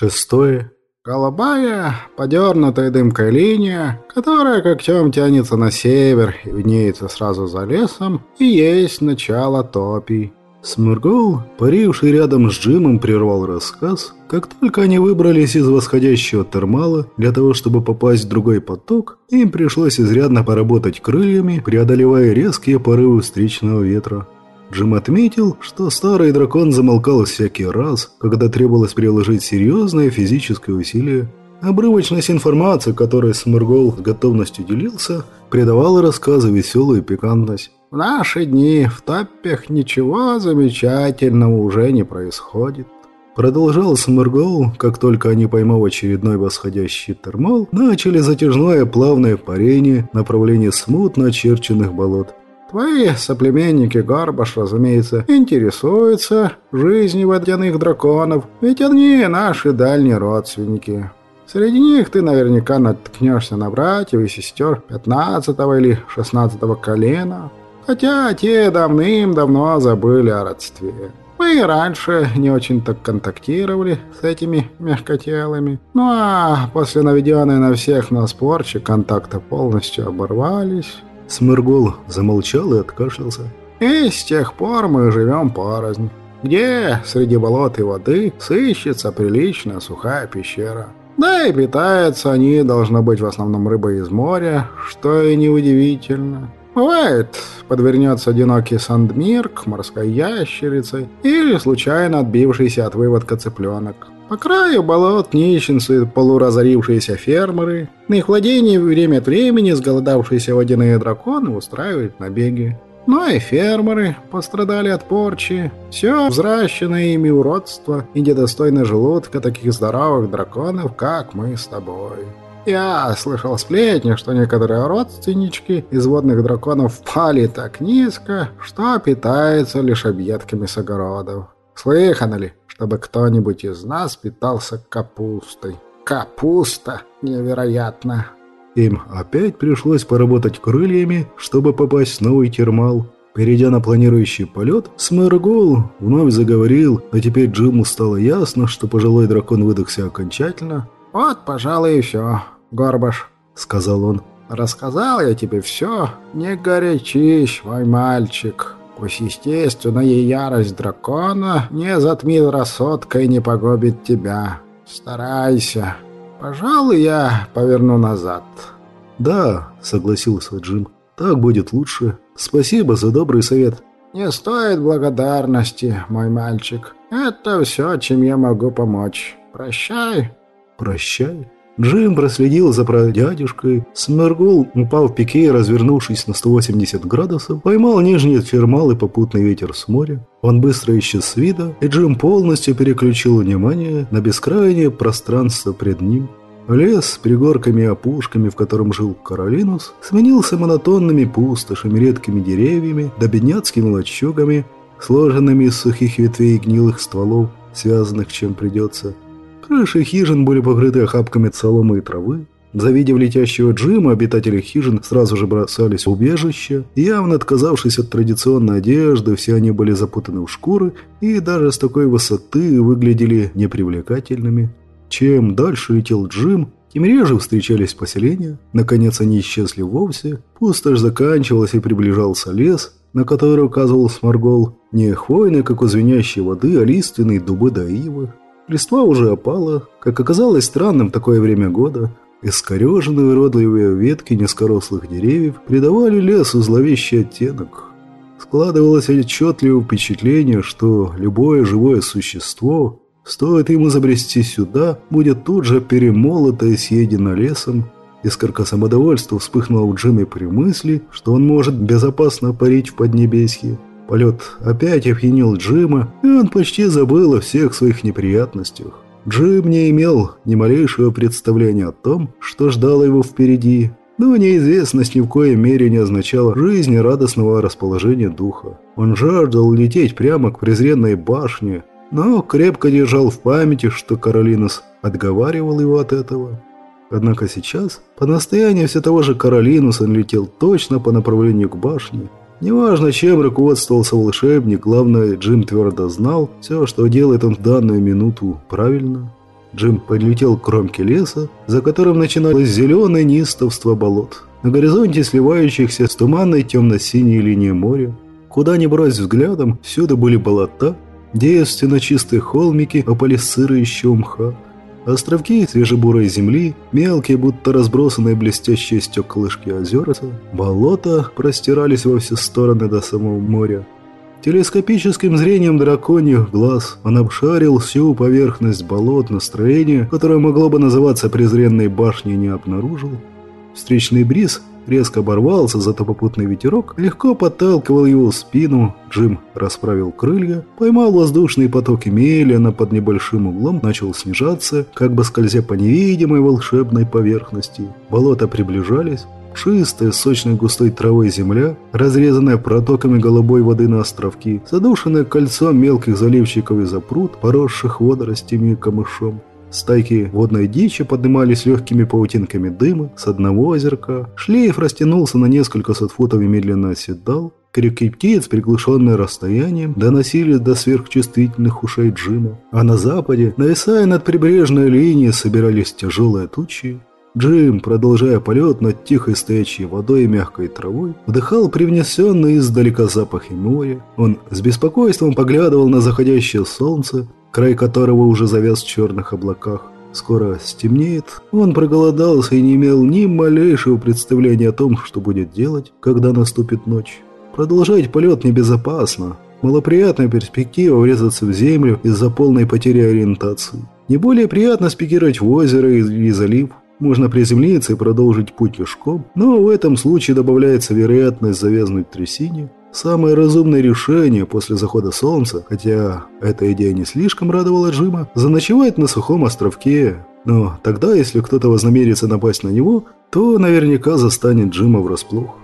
Шестое. Голубая, подернутая дымкой линия, которая когтем тянется на север и виднеется сразу за лесом, и есть начало топий. Смыргол, паривший рядом с Джимом, прервал рассказ. Как только они выбрались из восходящего термала, для того, чтобы попасть в другой поток, им пришлось изрядно поработать крыльями, преодолевая резкие порывы встречного ветра. Джим отметил, что старый дракон замолкал всякий раз, когда требовалось приложить серьезное физическое усилие. Обрывочность информации, которой Смыргол с готовностью делился, придавала рассказу веселую пикантность. В наши дни в таппях ничего замечательного уже не происходит. Продолжал Смыргол, как только они, поймав очередной восходящий термал, начали затяжное плавное парение в направлении смутно очерченных болот. Твои соплеменники Гарбаш, разумеется, интересуются жизнью водяных драконов, ведь они наши дальние родственники. Среди них ты наверняка наткнешься на братьев и сестер 15 или 16 колена, Хотя те давным-давно забыли о родстве. Мы и раньше не очень так контактировали с этими мягкотелыми. Ну а после наведенной на всех нас порчи контакты полностью оборвались. Смыргул замолчал и откашлялся. И с тех пор мы живем порознь. Где среди болот и воды сыщется приличная сухая пещера. Да и питаются они, должно быть, в основном рыбой из моря, что и неудивительно. Бывает, подвернется одинокий сандмирк, морская ящерица или случайно отбившийся от выводка цыпленок. По краю болот нищенцы, полуразорившиеся фермеры, на их владении время от времени сголодавшиеся водяные драконы устраивают набеги. Но и фермеры пострадали от порчи. Все взращенное ими уродство и недостойно желудка таких здоровых драконов, как мы с тобой. Я слышал сплетни, что некоторые родственнички из водных драконов впали так низко, что питаются лишь объедками с огородов. Слыхано ли, чтобы кто-нибудь из нас питался капустой? Капуста! Невероятно! Им опять пришлось поработать крыльями, чтобы попасть в новый термал. Перейдя на планирующий полет, Смыргул вновь заговорил, а теперь Джиму стало ясно, что пожилой дракон выдохся окончательно. «Вот, пожалуй, и все. Горбаш», — сказал он. «Рассказал я тебе все. Не горячись, мой мальчик. Пусть естественная ярость дракона не затмит рассудка и не погубит тебя. Старайся. Пожалуй, я поверну назад». «Да», — согласился Джим. «Так будет лучше. Спасибо за добрый совет». «Не стоит благодарности, мой мальчик. Это все, чем я могу помочь. Прощай». «Прощай». Джим проследил за прадядюшкой. Смергул упал в пике, развернувшись на 180 градусов, поймал нижний фермал и попутный ветер с моря. Он быстро исчез с вида, и Джим полностью переключил внимание на бескрайнее пространство пред ним. Лес с пригорками и опушками, в котором жил Каролинус, сменился монотонными пустошами, редкими деревьями да бедняцкими лачугами, сложенными из сухих ветвей и гнилых стволов, связанных чем придется – Крыши хижин были покрыты охапками соломы и травы. Завидев летящего Джима, обитатели хижин сразу же бросались в убежище. Явно отказавшись от традиционной одежды, все они были запутаны в шкуры и даже с такой высоты выглядели непривлекательными. Чем дальше летел Джим, тем реже встречались поселения. Наконец они исчезли вовсе. Пустошь заканчивалась и приближался лес, на который указывал Сморгол. Не хвойный, как у звенящей воды, а лиственные дубы да ивы. Листва уже опала, как оказалось странным такое время года. Искореженные уродливые ветки низкорослых деревьев придавали лесу зловещий оттенок. Складывалось отчетливое впечатление, что любое живое существо, стоит ему забрести сюда, будет тут же перемолото и съедено лесом. Искорка самодовольства вспыхнула у Джимми при мысли, что он может безопасно парить в Поднебесье. Полет опять опьянил Джима, и он почти забыл о всех своих неприятностях. Джим не имел ни малейшего представления о том, что ждало его впереди, но неизвестность ни в коей мере не означала жизни радостного расположения духа. Он жаждал лететь прямо к презренной башне, но крепко держал в памяти, что Каролинус отговаривал его от этого. Однако сейчас, по настоянию все того же Каролинуса, он летел точно по направлению к башне, Неважно, чем руководствовался волшебник, главное, Джим твердо знал, все, что делает он в данную минуту, правильно. Джим подлетел к кромке леса, за которым начиналось зеленое неистовство болот. На горизонте сливающихся с туманной темно-синей линии моря. Куда ни брось взглядом, всюду были болота, девственно чистые холмики опали сыроющего мха. Островки свежебурой земли, мелкие, будто разбросанные блестящие стеклышки озерца, болота простирались во все стороны до самого моря. Телескопическим зрением драконьих глаз он обшарил всю поверхность болот, настроение, которое могло бы называться презренной башней, не обнаружил. Встречный бриз резко оборвался, зато попутный ветерок легко подталкивал его в спину. Джим расправил крылья, поймал воздушные потоки медленно под небольшим углом, начал снижаться, как бы скользя по невидимой волшебной поверхности. Болота приближались, Чистая, сочной густой травой земля, разрезанная протоками голубой воды на островки, задушенная кольцом мелких заливчиков и запрут, поросших водоростями и камышом. Стайки водной дичи поднимались легкими паутинками дыма с одного озерка. Шлейф растянулся на несколько сот футов и медленно оседал. Крики птиц, приглушенные расстоянием, доносились до сверхчувствительных ушей Джима. А на западе, нависая над прибрежной линией, собирались тяжелые тучи. Джим, продолжая полет над тихой стоячей водой и мягкой травой, вдыхал привнесенный издалека запахи моря. Он с беспокойством поглядывал на заходящее солнце, край которого уже завяз в черных облаках. Скоро стемнеет. Он проголодался и не имел ни малейшего представления о том, что будет делать, когда наступит ночь. Продолжать полет небезопасно. Малоприятная перспектива врезаться в землю из-за полной потери ориентации. Не более приятно спикировать в озеро или залив. Можно приземлиться и продолжить путь пешком, но в этом случае добавляется вероятность завязнуть в трясине. Самое разумное решение после захода солнца, хотя эта идея не слишком радовала Джима, заночевать на сухом островке. Но тогда, если кто-то вознамерится напасть на него, то наверняка застанет Джима врасплох.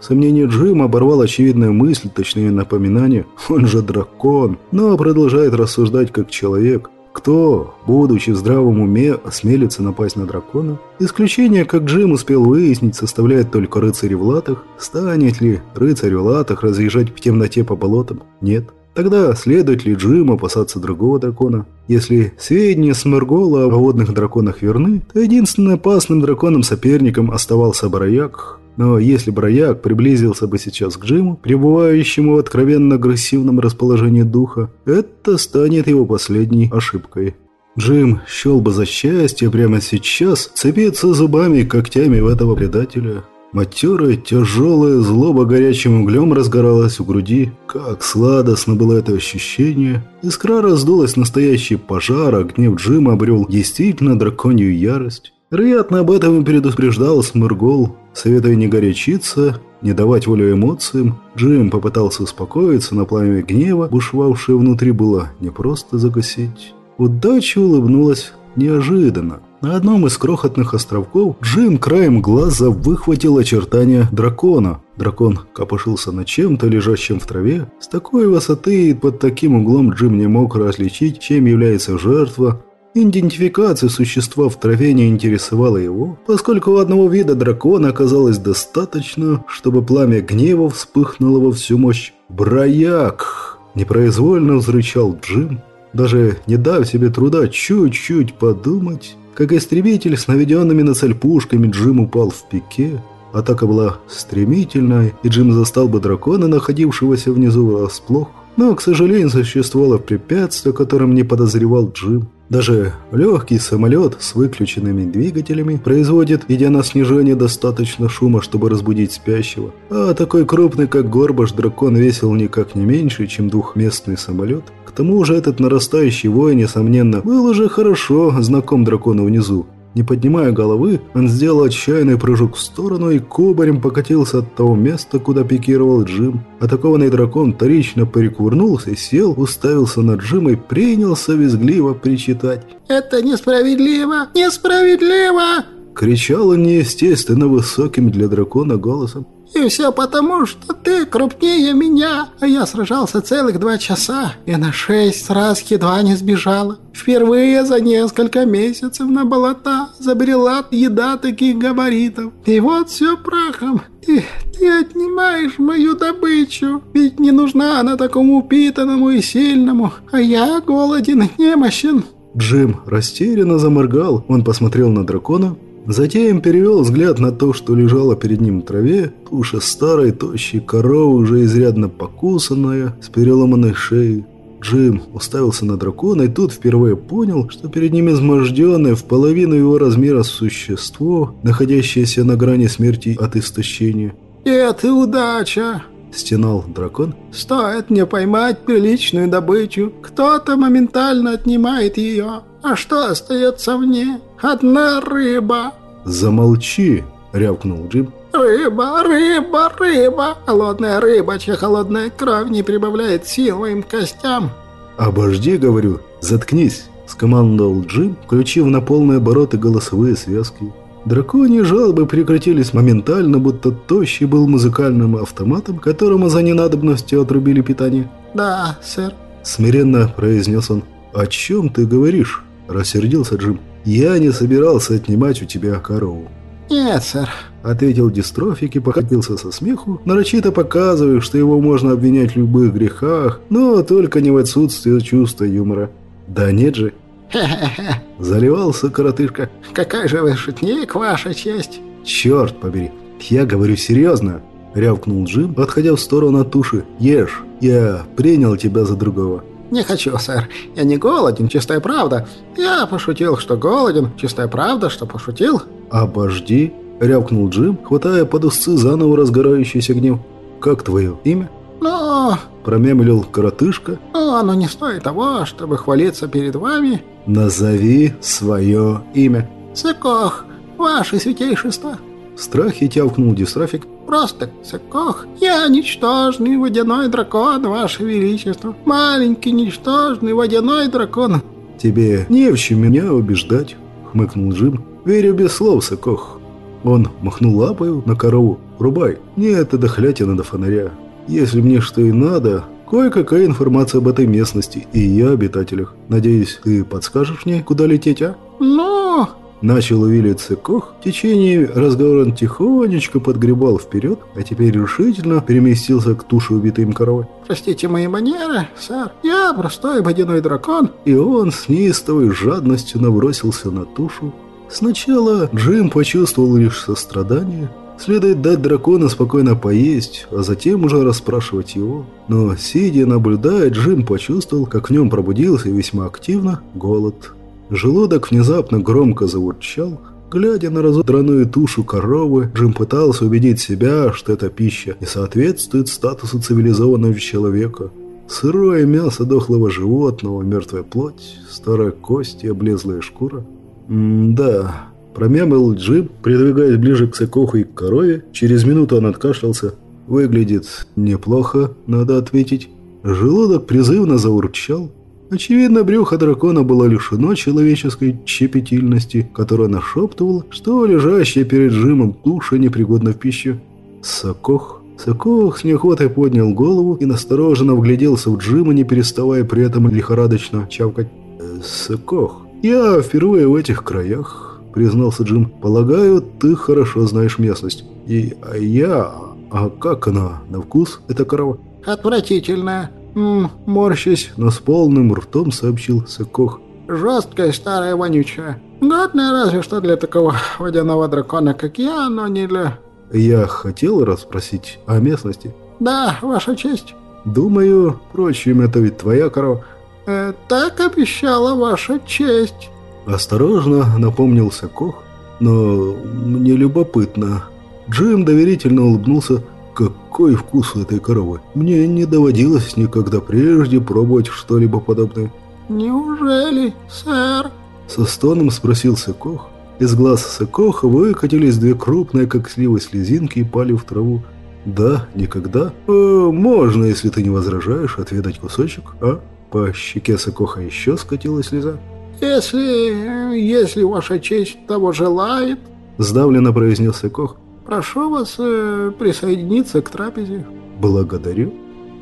Сомнение Джима оборвал очевидную мысль, точнее напоминание, он же дракон, но продолжает рассуждать как человек – кто, будучи в здравом уме, осмелится напасть на дракона? Исключение, как Джим успел выяснить, составляет только рыцари в латах. Станет ли рыцарь в латах разъезжать в темноте по болотам? Нет. Тогда следует ли Джим опасаться другого дракона? Если сведения Смергола о водных драконах верны, то единственным опасным драконом-соперником оставался Бараяк, но если Браяк приблизился бы сейчас к Джиму, пребывающему в откровенно агрессивном расположении духа, это станет его последней ошибкой. Джим счел бы за счастье прямо сейчас цепиться зубами и когтями в этого предателя. Матерая, тяжелая злоба горячим углем разгоралась в груди. Как сладостно было это ощущение. Искра раздулась настоящий пожар, а гнев Джима обрел действительно драконью ярость. Вероятно, об этом и предупреждал Смыргол, советуя не горячиться, не давать волю эмоциям. Джим попытался успокоиться, но пламя гнева, бушевавшее внутри, было не просто загасить. Удача улыбнулась неожиданно. На одном из крохотных островков Джим краем глаза выхватил очертания дракона. Дракон копошился над чем-то, лежащим в траве. С такой высоты и под таким углом Джим не мог различить, чем является жертва, Идентификация существа в траве не интересовала его, поскольку одного вида дракона оказалось достаточно, чтобы пламя гнева вспыхнуло во всю мощь. «Брояк!» – непроизвольно взрычал Джим, даже не дав себе труда чуть-чуть подумать. Как истребитель с наведенными на цель пушками Джим упал в пике. Атака была стремительной, и Джим застал бы дракона, находившегося внизу врасплох. Но, к сожалению, существовало препятствие, которым не подозревал Джим. Даже легкий самолет с выключенными двигателями производит, идя на снижение, достаточно шума, чтобы разбудить спящего. А такой крупный, как Горбаш, дракон весил никак не меньше, чем двухместный самолет. К тому же этот нарастающий вой, несомненно, был уже хорошо знаком дракону внизу. Не поднимая головы, он сделал отчаянный прыжок в сторону и кубарем покатился от того места, куда пикировал Джим. Атакованный дракон вторично перекурнулся, сел, уставился на Джима и принялся визгливо причитать. «Это несправедливо! Несправедливо!» Кричал он неестественно высоким для дракона голосом. И все потому, что ты крупнее меня, а я сражался целых два часа и на шесть раз едва не сбежала. Впервые за несколько месяцев на болота забрела еда таких габаритов. И вот все прахом. Ты, ты отнимаешь мою добычу, ведь не нужна она такому упитанному и сильному, а я голоден, немощен. Джим растерянно заморгал, он посмотрел на дракона, затем перевел взгляд на то, что лежало перед ним в траве, туша старой, тощей коровы, уже изрядно покусанная, с переломанной шеей. Джим уставился на дракона и тут впервые понял, что перед ним изможденное в половину его размера существо, находящееся на грани смерти от истощения. «Это удача!» – стенал дракон. «Стоит мне поймать приличную добычу, кто-то моментально отнимает ее. А что остается мне? Одна рыба!» «Замолчи!» – рявкнул Джим. «Рыба, рыба, рыба! Холодная рыба, чья холодная кровь не прибавляет сил моим костям!» «Обожди, говорю, заткнись!» – скомандовал Джим, включив на полные обороты голосовые связки. Драконьи жалобы прекратились моментально, будто тощий был музыкальным автоматом, которому за ненадобностью отрубили питание. «Да, сэр», – смиренно произнес он. «О чем ты говоришь?» – рассердился Джим. «Я не собирался отнимать у тебя корову». «Нет, сэр», – ответил дистрофик и покатился со смеху, нарочито показывая, что его можно обвинять в любых грехах, но только не в отсутствии чувства юмора. «Да нет же, «Хе-хе-хе!» – заливался коротышка. «Какая же вы шутник, ваша честь!» «Черт побери! Я говорю серьезно!» – рявкнул Джим, отходя в сторону от туши. «Ешь! Я принял тебя за другого!» «Не хочу, сэр. Я не голоден, чистая правда. Я пошутил, что голоден, чистая правда, что пошутил». «Обожди!» – рявкнул Джим, хватая под усы заново разгорающийся гнев. «Как твое имя?» «Ну...» – промямлил коротышка. «Ну, оно не стоит того, чтобы хвалиться перед вами». «Назови свое имя». «Сыкох, ваше святейшество». В страхе тявкнул дистрофик. «Просто Сыкох, я ничтожный водяной дракон, ваше величество. Маленький ничтожный водяной дракон». «Тебе не в чем меня убеждать», — хмыкнул Джим. «Верю без слов, Сыкох». Он махнул лапой на корову. «Рубай, мне это дохлятина до фонаря. Если мне что и надо, кое-какая информация об этой местности и ее обитателях. Надеюсь, ты подскажешь мне, куда лететь, а? Ну, Начал увиливаться Кох, в течение разговора он тихонечко подгребал вперед, а теперь решительно переместился к туше убитой им коровы. простите мои манеры, сэр. Я простой водяной дракон. И он с неистовой жадностью набросился на тушу. Сначала Джим почувствовал лишь сострадание, Следует дать дракону спокойно поесть, а затем уже расспрашивать его. Но, сидя наблюдая, Джим почувствовал, как в нем пробудился весьма активно голод. Желудок внезапно громко заурчал. Глядя на разодранную тушу коровы, Джим пытался убедить себя, что эта пища не соответствует статусу цивилизованного человека. Сырое мясо дохлого животного, мертвая плоть, старая кость и облезлая шкура. М-да, Промямлил Джим, придвигаясь ближе к Сокоху и к корове. Через минуту он откашлялся. «Выглядит неплохо, надо ответить». Желудок призывно заурчал. Очевидно, брюхо дракона было лишено человеческой щепетильности, которая нашептывала, что лежащая перед Джимом туша непригодна в пищу. Сокох. Сокох с неохотой поднял голову и настороженно вгляделся в Джима, не переставая при этом лихорадочно чавкать. «Э, «Сокох, я впервые в этих краях признался Джим. «Полагаю, ты хорошо знаешь местность. И а я... А как она на вкус, эта корова?» Отвратительная. М морщись, но с полным ртом сообщил Сокох. Жесткая старая вонючая. Годная разве что для такого водяного дракона, как я, но не для... Я хотел расспросить о местности. Да, ваша честь. Думаю, впрочем, это ведь твоя корова. Э, так обещала ваша честь. Осторожно напомнился Кох, но мне любопытно. Джим доверительно улыбнулся. Какой вкус у этой коровы. Мне не доводилось никогда прежде пробовать что-либо подобное. «Неужели, сэр?» Со стоном спросился Кох. Из глаз Сокоха выкатились две крупные, как сливы, слезинки и пали в траву. «Да, никогда. Э, можно, если ты не возражаешь, отведать кусочек, а?» По щеке Сокоха еще скатилась слеза. «Если... если ваша честь того желает...» Сдавленно произнес Кох. «Прошу вас э, присоединиться к трапезе». «Благодарю».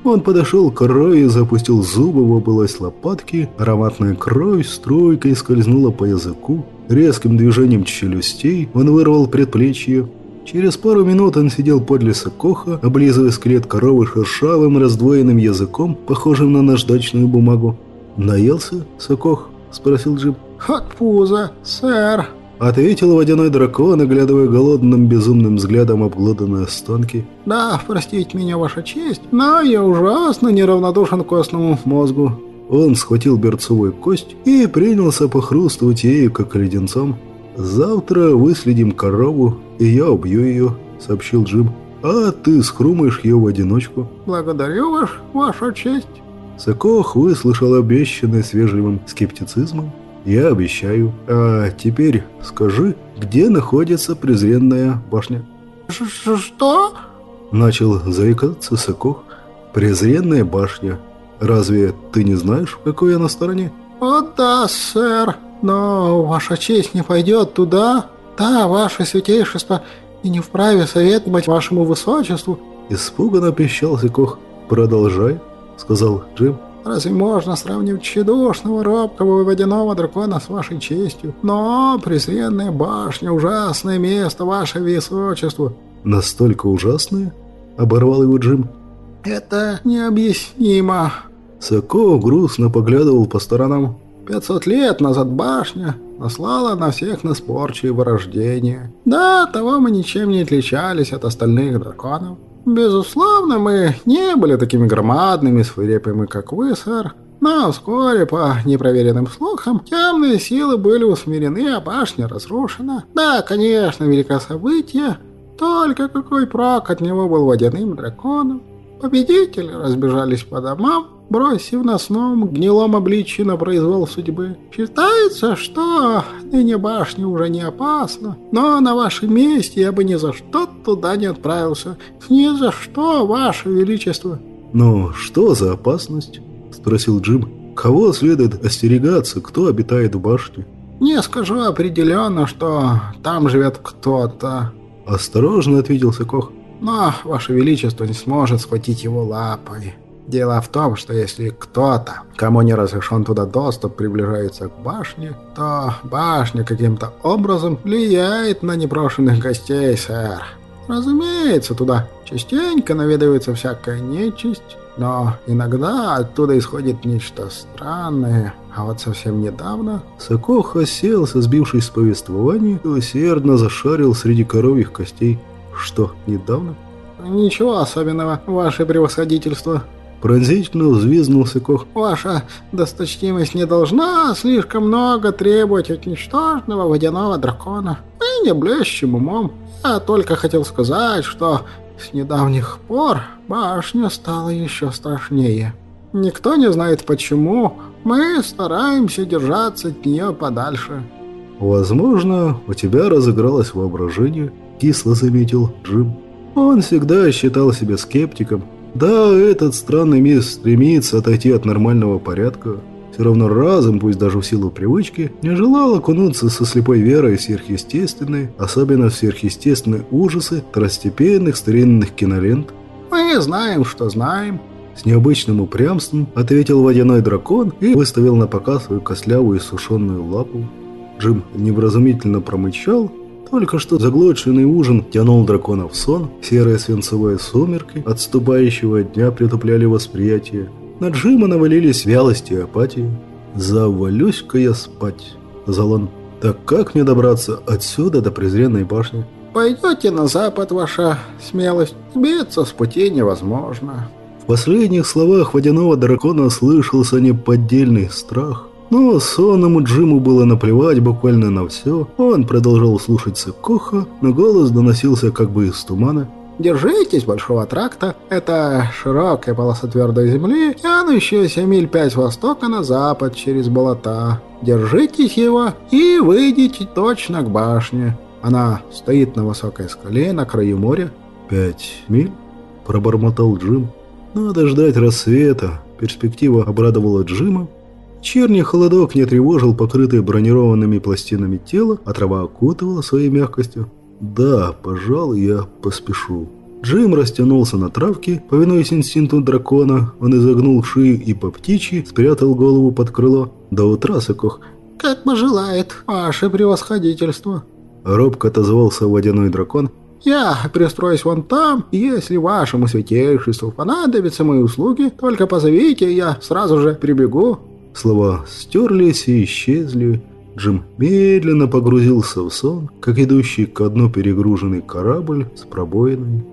Он подошел к и запустил зубы в область лопатки. Ароматная кровь струйкой скользнула по языку. Резким движением челюстей он вырвал предплечье. Через пару минут он сидел подле Сокоха, облизывая скелет коровы шершавым раздвоенным языком, похожим на наждачную бумагу. «Наелся, Сокох?» — спросил Джим. «От пуза, сэр», — ответил водяной дракон, оглядывая голодным безумным взглядом обглоданные останки. «Да, простите меня, ваша честь, но я ужасно неравнодушен к костному мозгу». Он схватил берцовую кость и принялся похрустывать ею, как леденцом. «Завтра выследим корову, и я убью ее», — сообщил Джим. «А ты схрумаешь ее в одиночку». «Благодарю вас, ваша честь». Сокох выслушал обещанное с вежливым скептицизмом. «Я обещаю. А теперь скажи, где находится презренная башня?» Ш «Что?» Начал заикаться Сокох. «Презренная башня. Разве ты не знаешь, в какой она стороне?» «О да, сэр. Но ваша честь не пойдет туда. Да, ваше святейшество, и не вправе советовать вашему высочеству». Испуганно пищал Сокох. «Продолжай», — сказал Джим. Разве можно сравнивать тщедушного, робкого и водяного дракона с вашей честью? Но презренная башня — ужасное место, ваше высочество!» «Настолько ужасное?» — оборвал его Джим. «Это необъяснимо!» Соко грустно поглядывал по сторонам. «Пятьсот лет назад башня наслала на всех нас порчи и вырождение. Да, того мы ничем не отличались от остальных драконов. Безусловно, мы не были такими громадными, свирепыми, как вы, сэр. Но вскоре, по непроверенным слухам, темные силы были усмирены, а башня разрушена. Да, конечно, великое событие, только какой прок от него был водяным драконом. Победители разбежались по домам, бросив на сном гнилом обличье на произвол судьбы. Считается, что ныне башня уже не опасна, но на вашем месте я бы ни за что туда не отправился. Ни за что, ваше величество. «Ну, что за опасность?» – спросил Джим. «Кого следует остерегаться, кто обитает в башне?» «Не скажу определенно, что там живет кто-то», – осторожно ответил Сокох. «Но, ваше величество, не сможет схватить его лапой». Дело в том, что если кто-то, кому не разрешен туда доступ, приближается к башне, то башня каким-то образом влияет на непрошенных гостей, сэр. Разумеется, туда частенько наведывается всякая нечисть, но иногда оттуда исходит нечто странное. А вот совсем недавно... Сокох оселся, сбившись с повествования, и усердно зашарил среди коровьих костей. Что, недавно? Ничего особенного, ваше превосходительство. Пронзительно взвизгнул Сыкох. «Ваша досточтимость не должна слишком много требовать от ничтожного водяного дракона. И не блещем умом. Я только хотел сказать, что с недавних пор башня стала еще страшнее. Никто не знает почему. Мы стараемся держаться от нее подальше». «Возможно, у тебя разыгралось воображение», — кисло заметил Джим. Он всегда считал себя скептиком, да, этот странный мир стремится отойти от нормального порядка. Все равно разум, пусть даже в силу привычки, не желал окунуться со слепой верой в сверхъестественные, особенно в сверхъестественные ужасы второстепенных старинных кинолент. «Мы знаем, что знаем», с необычным упрямством ответил водяной дракон и выставил на показ свою костлявую и сушеную лапу. Джим невразумительно промычал только что заглоченный ужин тянул дракона в сон, серые свинцовые сумерки отступающего дня притупляли восприятие. На Джима навалились вялость и апатия. «Завалюсь-ка я спать», — сказал он. «Так как мне добраться отсюда до презренной башни?» «Пойдете на запад, ваша смелость. Сбиться с пути невозможно». В последних словах водяного дракона слышался неподдельный страх. Но сонному Джиму было наплевать буквально на все. Он продолжал слушаться Коха, но голос доносился как бы из тумана. Держитесь Большого тракта. Это широкая полоса твердой земли, тянущаяся миль пять востока на запад через болота. Держитесь его и выйдите точно к башне. Она стоит на высокой скале на краю моря. «Пять миль?» – пробормотал Джим. «Надо ждать рассвета». Перспектива обрадовала Джима, Черный холодок не тревожил покрытое бронированными пластинами тело, а трава окутывала своей мягкостью. «Да, пожалуй, я поспешу». Джим растянулся на травке, повинуясь инстинкту дракона. Он изогнул шею и по птичьи спрятал голову под крыло. До утра, Сокох. «Как пожелает, ваше превосходительство». Робко отозвался водяной дракон. «Я пристроюсь вон там, если вашему святейшеству понадобятся мои услуги, только позовите, я сразу же прибегу». Слова стерлись и исчезли. Джим медленно погрузился в сон, как идущий ко дну перегруженный корабль с пробоиной